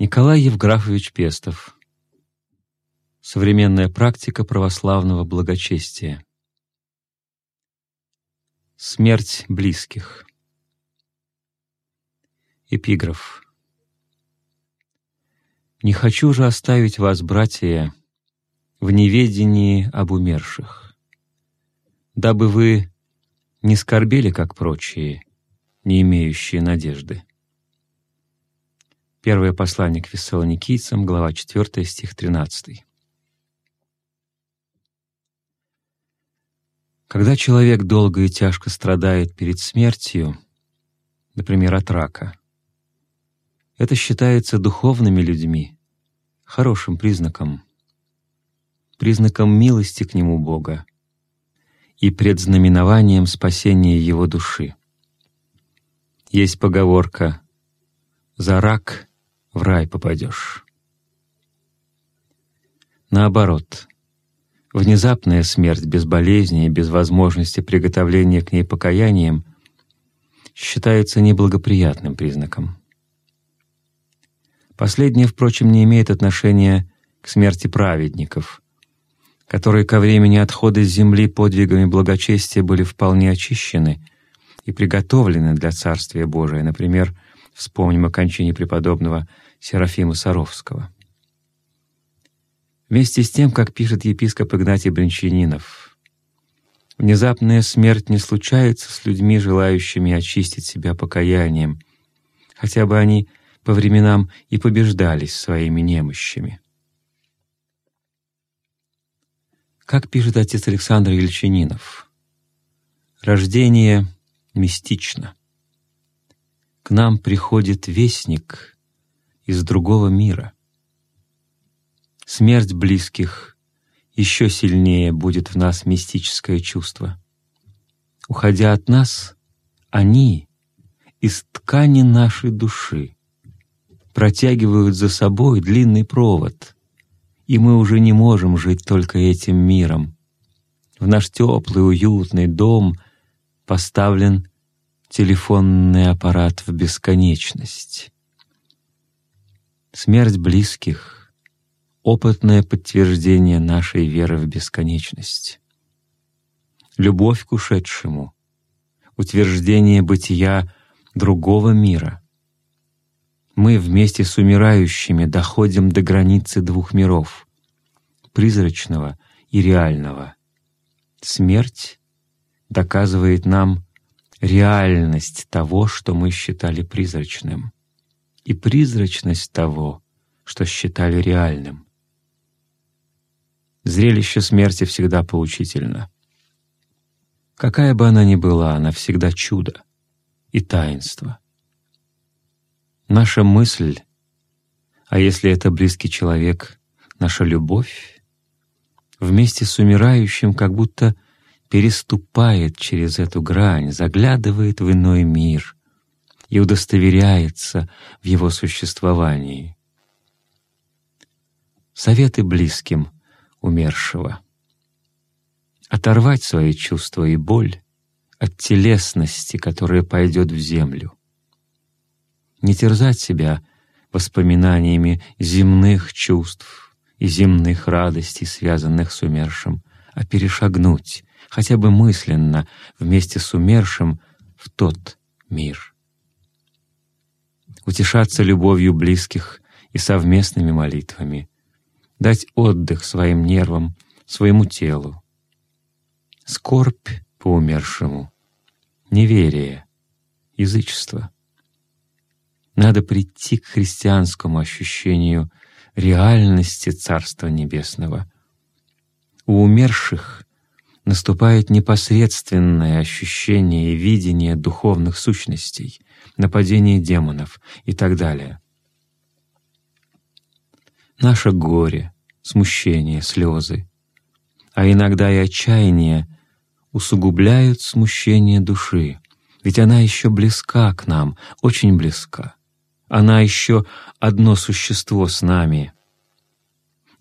Николай Евграфович Пестов. Современная практика православного благочестия. Смерть близких. Эпиграф. «Не хочу же оставить вас, братья, в неведении об умерших, дабы вы не скорбели, как прочие, не имеющие надежды». Первое послание к фессалоникийцам, глава 4, стих 13. Когда человек долго и тяжко страдает перед смертью, например, от рака, это считается духовными людьми хорошим признаком, признаком милости к нему Бога и предзнаменованием спасения его души. Есть поговорка «За рак в рай попадешь». Наоборот, Внезапная смерть без болезни и без возможности приготовления к ней покаянием считается неблагоприятным признаком. Последнее, впрочем, не имеет отношения к смерти праведников, которые ко времени отхода с земли подвигами благочестия были вполне очищены и приготовлены для Царствия Божия, например, вспомним о кончине преподобного Серафима Саровского. Вместе с тем, как пишет епископ Игнатий Бринчанинов, внезапная смерть не случается с людьми, желающими очистить себя покаянием, хотя бы они по временам и побеждались своими немощами. Как пишет отец Александр Ельчининов, «Рождение мистично. К нам приходит вестник из другого мира — смерть близких, еще сильнее будет в нас мистическое чувство. Уходя от нас, они из ткани нашей души протягивают за собой длинный провод, и мы уже не можем жить только этим миром. В наш теплый, уютный дом поставлен телефонный аппарат в бесконечность. Смерть близких — опытное подтверждение нашей веры в бесконечность. Любовь к ушедшему, утверждение бытия другого мира. Мы вместе с умирающими доходим до границы двух миров — призрачного и реального. Смерть доказывает нам реальность того, что мы считали призрачным, и призрачность того, что считали реальным. Зрелище смерти всегда поучительно. Какая бы она ни была, она всегда чудо и таинство. Наша мысль, а если это близкий человек, наша любовь, вместе с умирающим как будто переступает через эту грань, заглядывает в иной мир и удостоверяется в его существовании. Советы близким — умершего. Оторвать свои чувства и боль от телесности, которая пойдет в землю. Не терзать себя воспоминаниями земных чувств и земных радостей, связанных с умершим, а перешагнуть, хотя бы мысленно, вместе с умершим в тот мир. Утешаться любовью близких и совместными молитвами, дать отдых своим нервам, своему телу. Скорбь по умершему, неверие, язычество. Надо прийти к христианскому ощущению реальности Царства Небесного. У умерших наступает непосредственное ощущение и видение духовных сущностей, нападение демонов и так далее — наше горе, смущение, слезы, а иногда и отчаяние усугубляют смущение души, ведь она еще близка к нам, очень близка. Она еще одно существо с нами.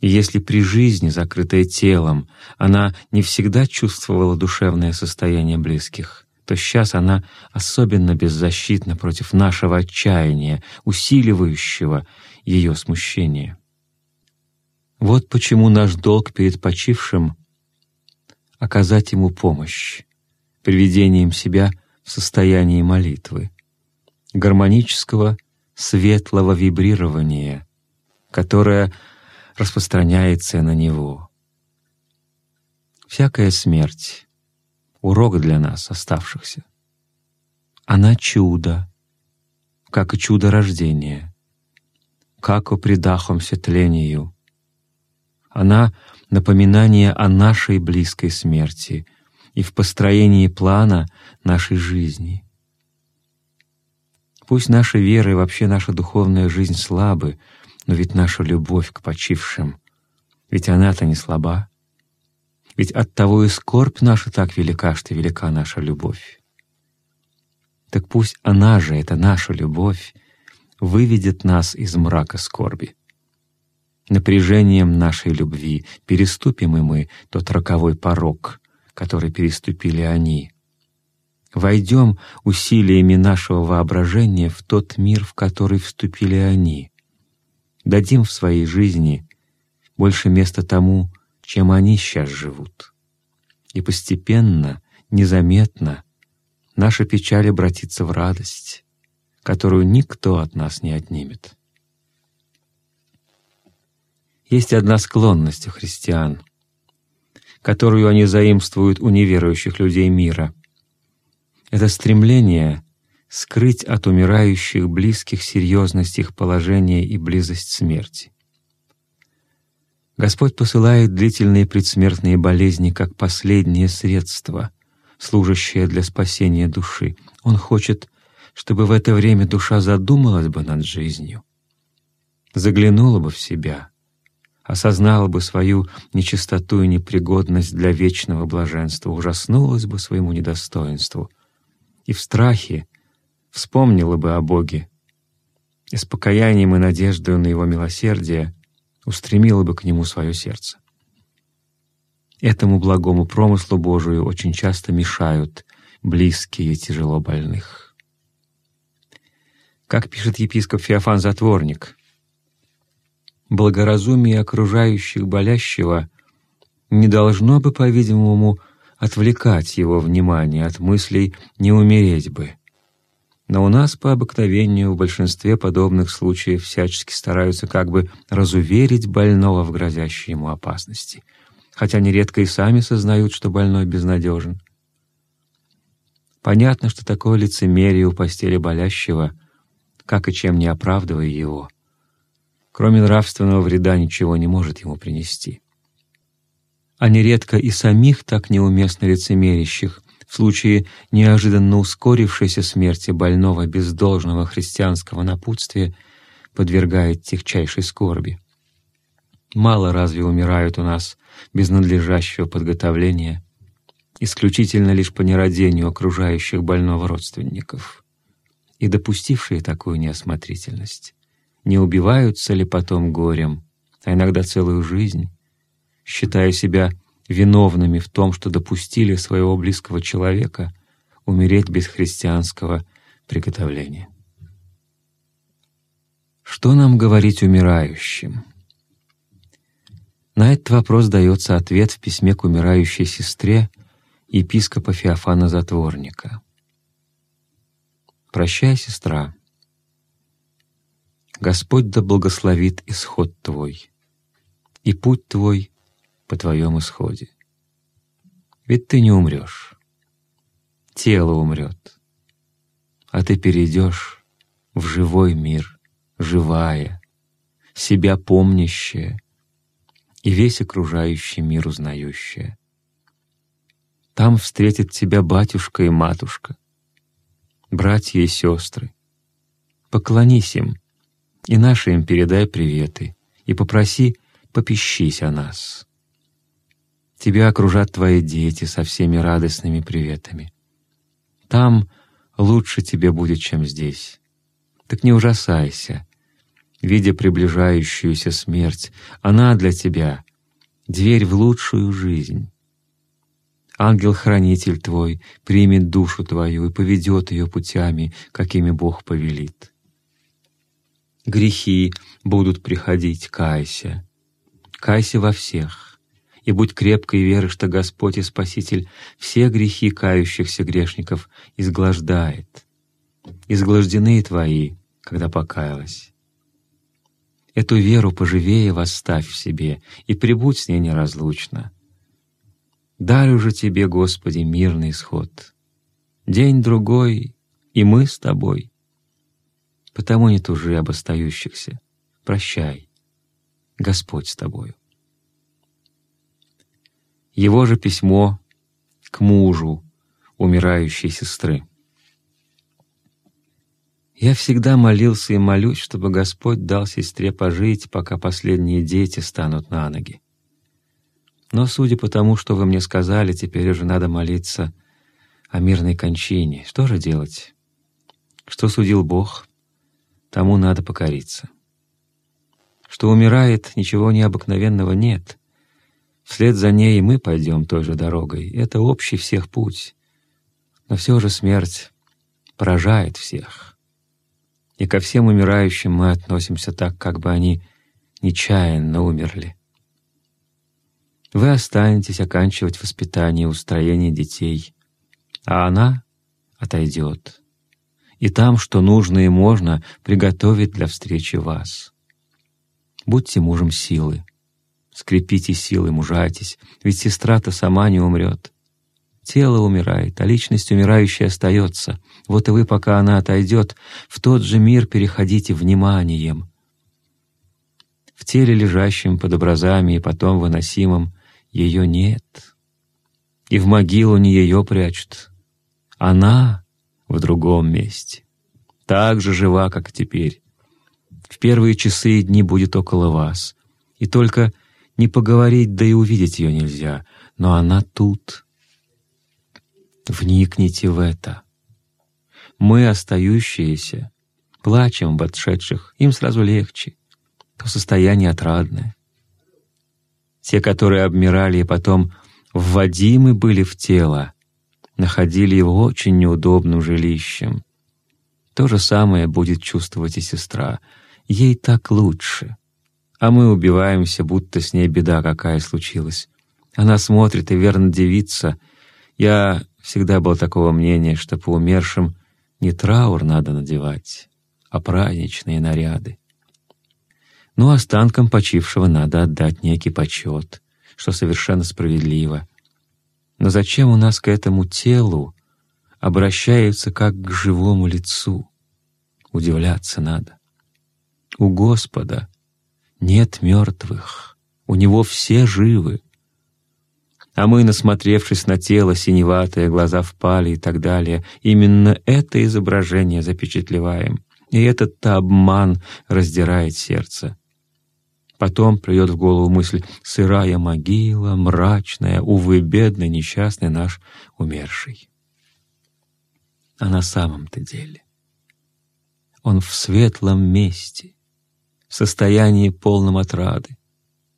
И если при жизни, закрытая телом, она не всегда чувствовала душевное состояние близких, то сейчас она особенно беззащитна против нашего отчаяния, усиливающего ее смущение. Вот почему наш долг перед почившим — оказать ему помощь, приведением себя в состоянии молитвы, гармонического, светлого вибрирования, которое распространяется на него. Всякая смерть — урок для нас, оставшихся. Она чудо, как и чудо рождения, как о предахомся тлению. Она — напоминание о нашей близкой смерти и в построении плана нашей жизни. Пусть наша вера и вообще наша духовная жизнь слабы, но ведь наша любовь к почившим, ведь она-то не слаба. Ведь от того и скорбь наша так велика, что велика наша любовь. Так пусть она же, это наша любовь, выведет нас из мрака скорби. Напряжением нашей любви переступим и мы тот роковой порог, который переступили они. Войдем усилиями нашего воображения в тот мир, в который вступили они. Дадим в своей жизни больше места тому, чем они сейчас живут. И постепенно, незаметно, наша печаль обратится в радость, которую никто от нас не отнимет. Есть одна склонность у христиан, которую они заимствуют у неверующих людей мира. Это стремление скрыть от умирающих близких серьезность их положения и близость смерти. Господь посылает длительные предсмертные болезни как последнее средство, служащее для спасения души. Он хочет, чтобы в это время душа задумалась бы над жизнью, заглянула бы в себя, осознала бы свою нечистоту и непригодность для вечного блаженства, ужаснулась бы своему недостоинству и в страхе вспомнила бы о Боге и с покаянием и надеждой на Его милосердие устремила бы к Нему свое сердце. Этому благому промыслу Божию очень часто мешают близкие тяжело больных. Как пишет епископ Феофан Затворник, благоразумие окружающих болящего не должно бы, по-видимому, отвлекать его внимание от мыслей «не умереть бы», но у нас по обыкновению в большинстве подобных случаев всячески стараются как бы разуверить больного в грозящей ему опасности, хотя нередко и сами сознают, что больной безнадежен. Понятно, что такое лицемерие у постели болящего, как и чем не оправдывая его, кроме нравственного вреда ничего не может ему принести. А нередко и самих так неуместно лицемерящих в случае неожиданно ускорившейся смерти больного без должного христианского напутствия подвергает техчайшей скорби. Мало разве умирают у нас без надлежащего подготовления, исключительно лишь по нерадению окружающих больного родственников. И допустившие такую неосмотрительность, не убиваются ли потом горем, а иногда целую жизнь, считая себя виновными в том, что допустили своего близкого человека умереть без христианского приготовления. Что нам говорить умирающим? На этот вопрос дается ответ в письме к умирающей сестре епископа Феофана Затворника. «Прощай, сестра. Господь да благословит исход твой, и путь твой по твоем исходе. Ведь ты не умрешь. Тело умрет, а ты перейдешь в живой мир, живая, себя помнящая и весь окружающий мир узнающая. Там встретит тебя батюшка и матушка, братья и сестры. Поклонись им, и наши им передай приветы, и попроси попищись о нас. Тебя окружат твои дети со всеми радостными приветами. Там лучше тебе будет, чем здесь. Так не ужасайся, видя приближающуюся смерть. Она для тебя — дверь в лучшую жизнь. Ангел-хранитель твой примет душу твою и поведет ее путями, какими Бог повелит. Грехи будут приходить, кайся. Кайся во всех, и будь крепкой веры, что Господь и Спаситель все грехи кающихся грешников изглаждает. Изглаждены твои, когда покаялась. Эту веру поживее восставь в себе и прибудь с ней неразлучно. Дарю же тебе, Господи, мирный исход. День-другой, и мы с тобой. Потому не тужи об остающихся. Прощай, Господь с тобою. Его же письмо к мужу умирающей сестры. Я всегда молился и молюсь, чтобы Господь дал сестре пожить, пока последние дети станут на ноги. Но, судя по тому, что вы мне сказали, теперь уже надо молиться о мирной кончине. Что же делать? Что судил Бог, тому надо покориться. Что умирает, ничего необыкновенного нет. Вслед за ней и мы пойдем той же дорогой. Это общий всех путь. Но все же смерть поражает всех и ко всем умирающим мы относимся так, как бы они нечаянно умерли. Вы останетесь оканчивать воспитание и устроение детей, а она отойдет. И там, что нужно и можно, приготовить для встречи вас. Будьте мужем силы, скрепите силы, мужайтесь, ведь сестра-то сама не умрет. Тело умирает, а личность умирающая остается. Вот и вы, пока она отойдет, в тот же мир переходите вниманием. В теле, лежащем под образами и потом выносимом, ее нет. И в могилу не ее прячут. Она в другом месте. Так же жива, как теперь. В первые часы и дни будет около вас. И только не поговорить, да и увидеть ее нельзя. Но она тут — Вникните в это. Мы, остающиеся, плачем об отшедших, им сразу легче, то состояние отрадное. Те, которые обмирали и потом вводимы были в тело, находили его очень неудобным жилищем. То же самое будет чувствовать и сестра. Ей так лучше. А мы убиваемся, будто с ней беда какая случилась. Она смотрит и верно девица. Я Всегда был такого мнения, что по умершим не траур надо надевать, а праздничные наряды. Но останкам почившего надо отдать некий почет, что совершенно справедливо. Но зачем у нас к этому телу обращаются как к живому лицу? Удивляться надо. У Господа нет мертвых, у Него все живы. А мы, насмотревшись на тело, синеватое, глаза впали и так далее, именно это изображение запечатлеваем. И этот-то обман раздирает сердце. Потом придет в голову мысль «сырая могила, мрачная, увы, бедный, несчастный наш умерший». А на самом-то деле он в светлом месте, в состоянии полном отрады,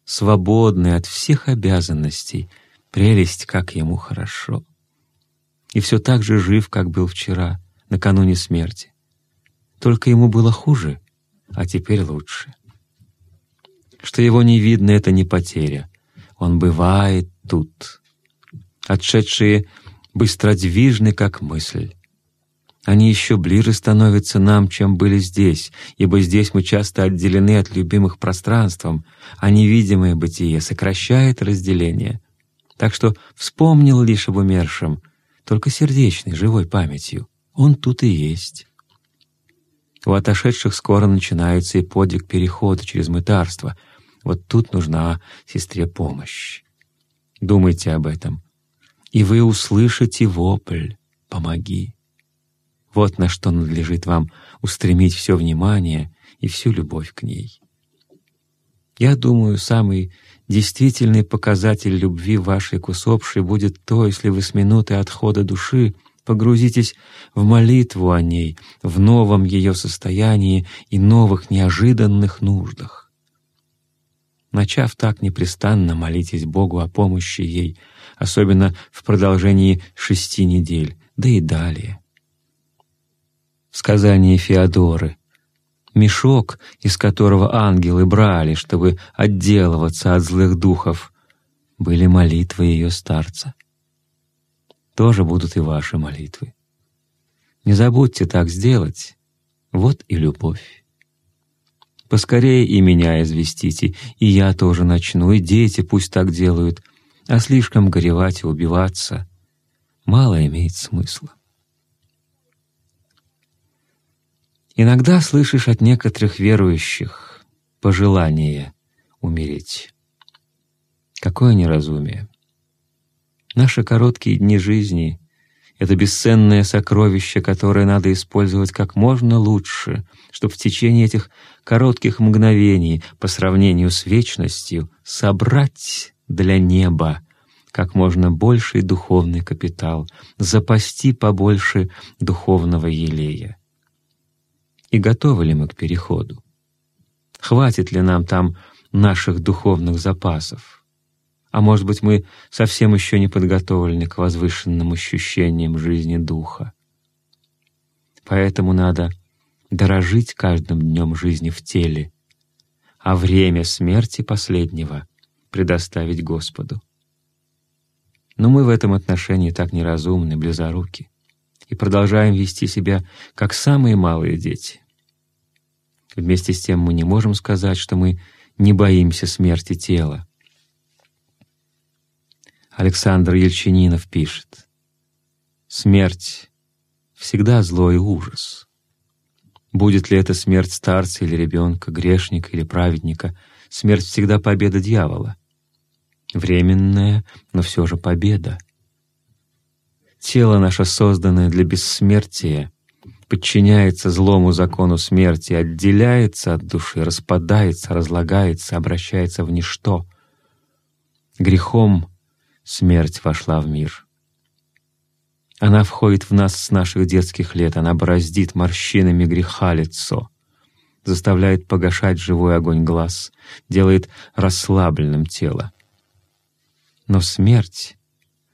свободный от всех обязанностей — Прелесть, как ему хорошо. И все так же жив, как был вчера, накануне смерти. Только ему было хуже, а теперь лучше. Что его не видно, это не потеря. Он бывает тут. Отшедшие быстродвижны, как мысль. Они еще ближе становятся нам, чем были здесь, ибо здесь мы часто отделены от любимых пространством, а невидимое бытие сокращает разделение — так что вспомнил лишь об умершем, только сердечной, живой памятью. Он тут и есть. У отошедших скоро начинается и подвиг перехода через мытарство. Вот тут нужна сестре помощь. Думайте об этом, и вы услышите вопль «Помоги». Вот на что надлежит вам устремить все внимание и всю любовь к ней. Я думаю, самый Действительный показатель любви вашей к усопшей будет то, если вы с минуты отхода души погрузитесь в молитву о ней, в новом ее состоянии и новых неожиданных нуждах. Начав так непрестанно, молитесь Богу о помощи ей, особенно в продолжении шести недель, да и далее. В сказании Феодоры Мешок, из которого ангелы брали, чтобы отделываться от злых духов, были молитвы ее старца. Тоже будут и ваши молитвы. Не забудьте так сделать, вот и любовь. Поскорее и меня известите, и я тоже начну, и дети пусть так делают, а слишком горевать и убиваться мало имеет смысла. Иногда слышишь от некоторых верующих пожелание умереть. Какое неразумие! Наши короткие дни жизни — это бесценное сокровище, которое надо использовать как можно лучше, чтобы в течение этих коротких мгновений по сравнению с вечностью собрать для неба как можно больший духовный капитал, запасти побольше духовного елея. И готовы ли мы к переходу? Хватит ли нам там наших духовных запасов? А может быть, мы совсем еще не подготовлены к возвышенным ощущениям жизни Духа? Поэтому надо дорожить каждым днем жизни в теле, а время смерти последнего предоставить Господу. Но мы в этом отношении так неразумны, близоруки, и продолжаем вести себя как самые малые дети. Вместе с тем мы не можем сказать, что мы не боимся смерти тела. Александр Ельчининов пишет, «Смерть — всегда злой ужас. Будет ли это смерть старца или ребенка, грешника или праведника, смерть всегда победа дьявола. Временная, но все же победа. Тело наше, созданное для бессмертия, подчиняется злому закону смерти, отделяется от души, распадается, разлагается, обращается в ничто. Грехом смерть вошла в мир. Она входит в нас с наших детских лет, она бороздит морщинами греха лицо, заставляет погашать живой огонь глаз, делает расслабленным тело. Но смерть —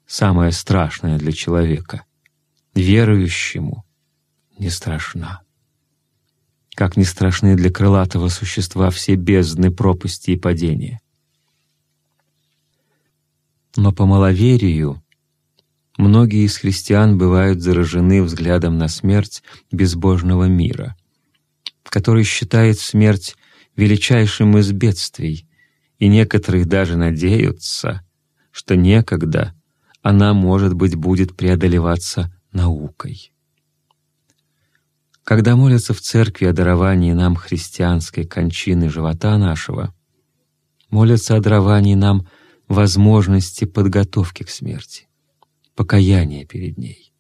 самое страшное для человека, верующему не страшна. Как не страшны для крылатого существа все бездны, пропасти и падения. Но по маловерию многие из христиан бывают заражены взглядом на смерть безбожного мира, который считает смерть величайшим из бедствий, и некоторые даже надеются, что некогда она, может быть, будет преодолеваться наукой. Когда молятся в церкви о даровании нам христианской кончины живота нашего, молятся о даровании нам возможности подготовки к смерти покаяние перед ней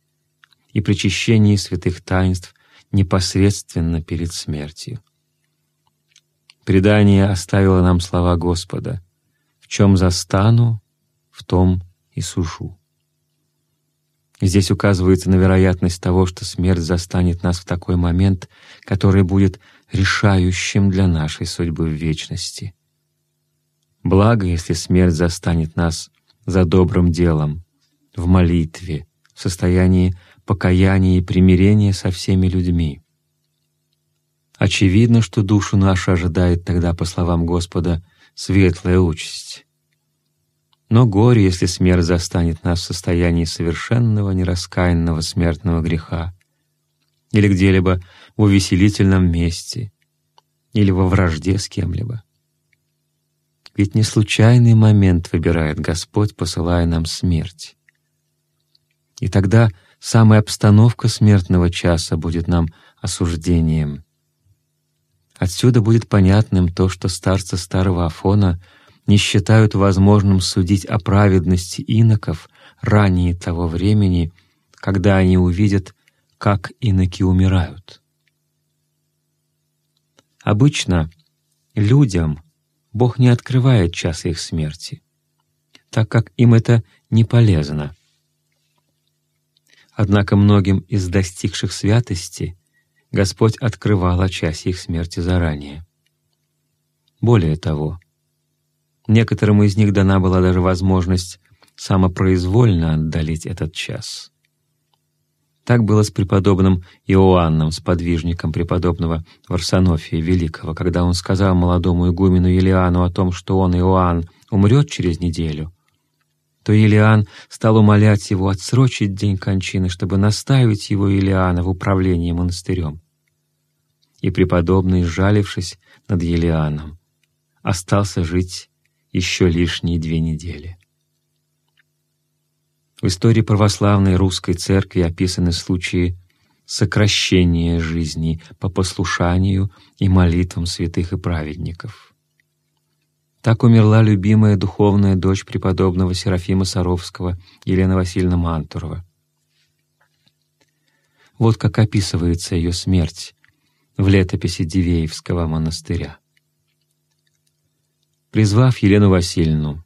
и причащении святых таинств непосредственно перед смертью. Предание оставило нам слова Господа «В чем застану, в том и сужу». Здесь указывается на вероятность того, что смерть застанет нас в такой момент, который будет решающим для нашей судьбы в вечности. Благо, если смерть застанет нас за добрым делом, в молитве, в состоянии покаяния и примирения со всеми людьми. Очевидно, что душу нашу ожидает тогда, по словам Господа, светлая участь. Но горе, если смерть застанет нас в состоянии совершенного нераскаянного смертного греха, или где-либо в увеселительном месте, или во вражде с кем-либо. Ведь не случайный момент выбирает Господь, посылая нам смерть. И тогда самая обстановка смертного часа будет нам осуждением. Отсюда будет понятным то, что старцы старого Афона не считают возможным судить о праведности иноков ранее того времени, когда они увидят, как иноки умирают. Обычно людям Бог не открывает час их смерти, так как им это не полезно. Однако многим из достигших святости Господь открывал о часе их смерти заранее. Более того, некоторым из них дана была даже возможность самопроизвольно отдалить этот час. Так было с преподобным Иоанном, сподвижником преподобного Варсонофия Великого, когда он сказал молодому игумену Елиану о том, что он, Иоанн, умрет через неделю, то Елиан стал умолять его отсрочить день кончины, чтобы наставить его Елиана в управлении монастырем. И преподобный, сжалившись над Елианом, остался жить еще лишние две недели. В истории православной русской церкви описаны случаи сокращения жизни по послушанию и молитвам святых и праведников. Так умерла любимая духовная дочь преподобного Серафима Саровского Елена Васильевна Мантурова. Вот как описывается ее смерть в летописи Дивеевского монастыря. Призвав Елену Васильевну,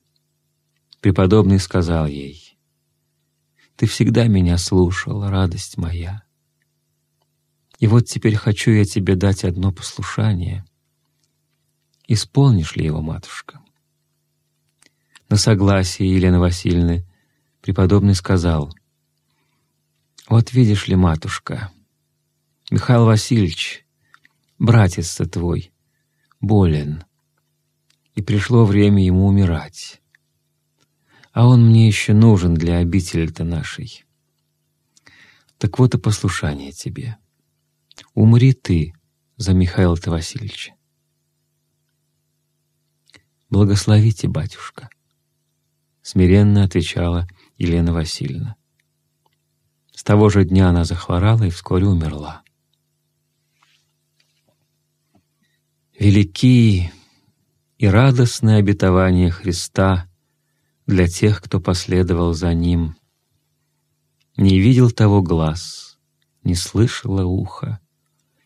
преподобный сказал ей — ты всегда меня слушал, радость моя. И вот теперь хочу я тебе дать одно послушание. Исполнишь ли его, матушка? На согласие Елены Васильевны преподобный сказал, «Вот видишь ли, матушка, Михаил Васильевич, братец-то твой, болен, и пришло время ему умирать а он мне еще нужен для обители-то нашей. Так вот и послушание тебе. Умри ты за Михаила-то Васильевича. «Благословите, батюшка», — смиренно отвечала Елена Васильевна. С того же дня она захворала и вскоре умерла. Велики и радостные обетования Христа — для тех, кто последовал за Ним. Не видел того глаз, не слышало ухо,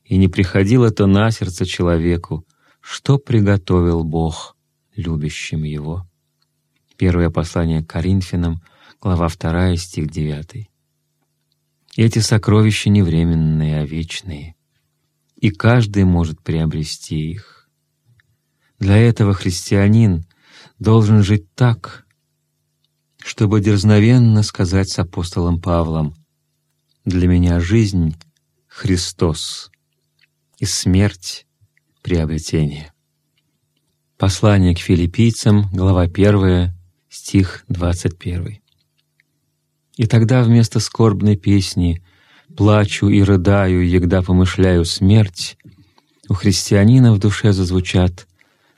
и не приходило то на сердце человеку, что приготовил Бог любящим Его. Первое послание к Коринфянам, глава 2, стих 9. Эти сокровища не временные, а вечные, и каждый может приобрести их. Для этого христианин должен жить так, чтобы дерзновенно сказать с апостолом Павлом «Для меня жизнь — Христос, и смерть — приобретение». Послание к филиппийцам, глава 1, стих 21. И тогда вместо скорбной песни «Плачу и рыдаю, егда помышляю смерть» у христианина в душе зазвучат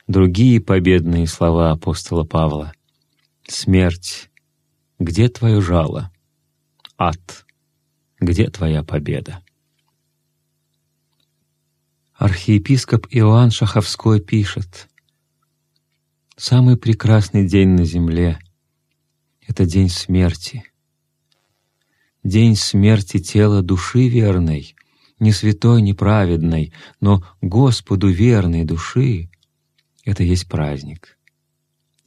другие победные слова апостола Павла. «Смерть, где твое жало? Ад, где твоя победа? Архиепископ Иоанн Шаховской пишет, «Самый прекрасный день на земле — это день смерти. День смерти тела души верной, не святой, не праведной, но Господу верной души — это есть праздник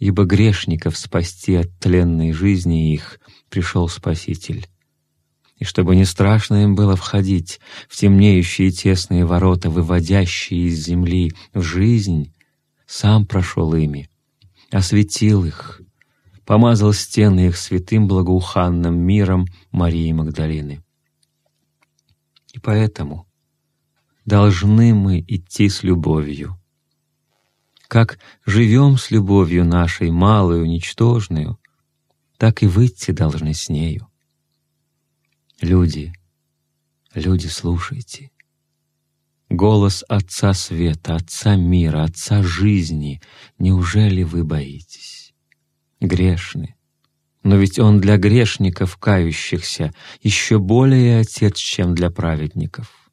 ибо грешников спасти от тленной жизни их пришел Спаситель. И чтобы не страшно им было входить в темнеющие тесные ворота, выводящие из земли в жизнь, сам прошел ими, осветил их, помазал стены их святым благоуханным миром Марии Магдалины. И поэтому должны мы идти с любовью, как живем с любовью нашей малую, ничтожную, так и выйти должны с нею. Люди, люди, слушайте. Голос Отца Света, Отца Мира, Отца Жизни, неужели вы боитесь? Грешны. Но ведь Он для грешников, кающихся, еще более Отец, чем для праведников.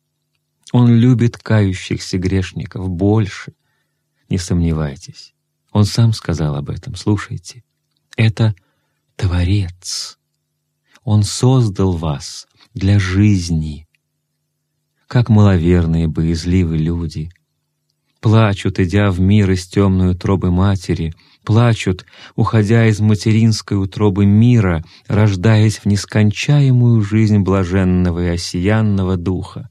Он любит кающихся грешников больше — не сомневайтесь. Он сам сказал об этом, слушайте. Это Творец. Он создал вас для жизни. Как маловерные, боязливые люди плачут, идя в мир из темной утробы матери, плачут, уходя из материнской утробы мира, рождаясь в нескончаемую жизнь блаженного и осиянного духа.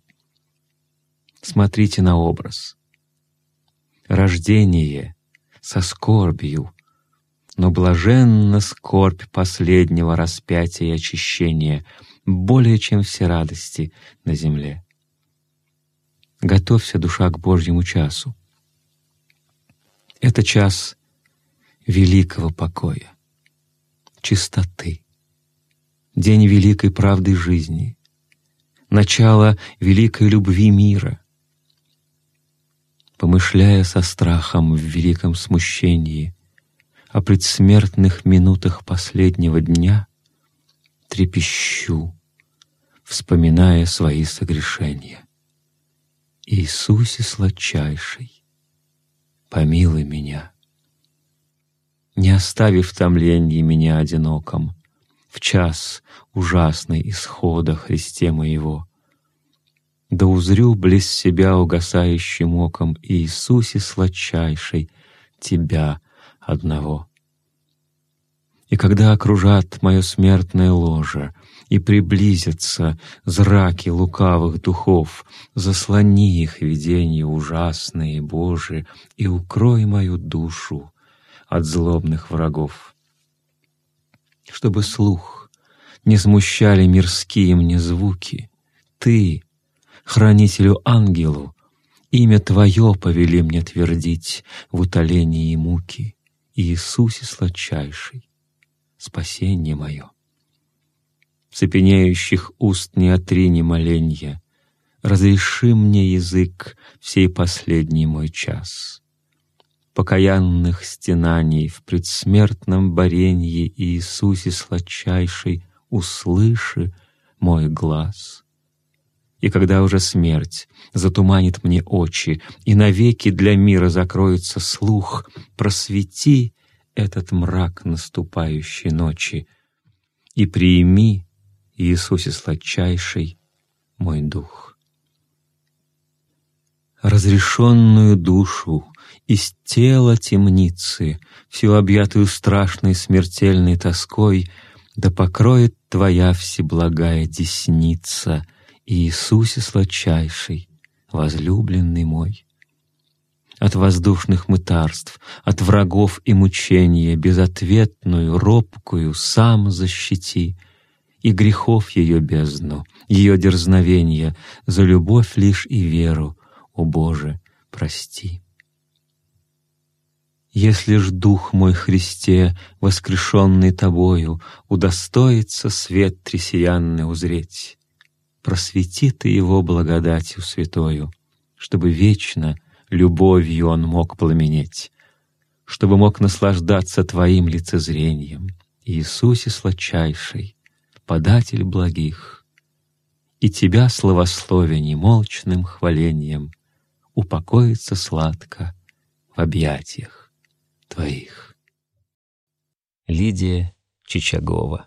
Смотрите на образ рождение со скорбью, но блаженна скорбь последнего распятия и очищения, более, чем все радости на земле. Готовься, душа, к Божьему часу. Это час великого покоя, чистоты, день великой правды жизни, начало великой любви мира. Помышляя со страхом в великом смущении о предсмертных минутах последнего дня, трепещу, вспоминая свои согрешения. Иисусе сладчайший, помилуй меня. Не оставив томленье меня одиноком, В час ужасный исхода Христе моего, Да узрю близ себя угасающим оком Иисусе сладчайший, Тебя одного. И когда окружат мое смертное ложе И приблизятся зраки лукавых духов, Заслони их видения ужасные, Боже, И укрой мою душу от злобных врагов. Чтобы слух не смущали мирские мне звуки, Ты, хранителю ангелу, Имя Твое повели мне твердить В утолении муки, Иисусе сладчайший, спасение мое. Цепенеющих уст не отрини моленья, Разреши мне язык в сей последний мой час. Покаянных стенаний в предсмертном боренье Иисусе сладчайший услыши мой глаз. И когда уже смерть затуманит мне очи, И навеки для мира закроется слух, Просвети этот мрак наступающей ночи И приими, Иисусе сладчайший, мой дух. Разрешенную душу из тела темницы, Всю объятую страшной смертельной тоской, Да покроет Твоя всеблагая десница, Иисусе сладчайший, возлюбленный мой от воздушных мытарств, от врагов и мучения, безответную, робкую сам защити, и грехов ее бездну, ее дерзновения, за любовь лишь и веру, о Боже, прости. Если ж Дух мой Христе, воскрешенный Тобою, удостоится свет тресиянный узреть, просвети Ты его благодатью святою, чтобы вечно — любовью он мог пламенеть, чтобы мог наслаждаться Твоим лицезрением, Иисусе сладчайший, податель благих, и Тебя славословие немолчным хвалением упокоится сладко в объятиях Твоих. Лидия Чичагова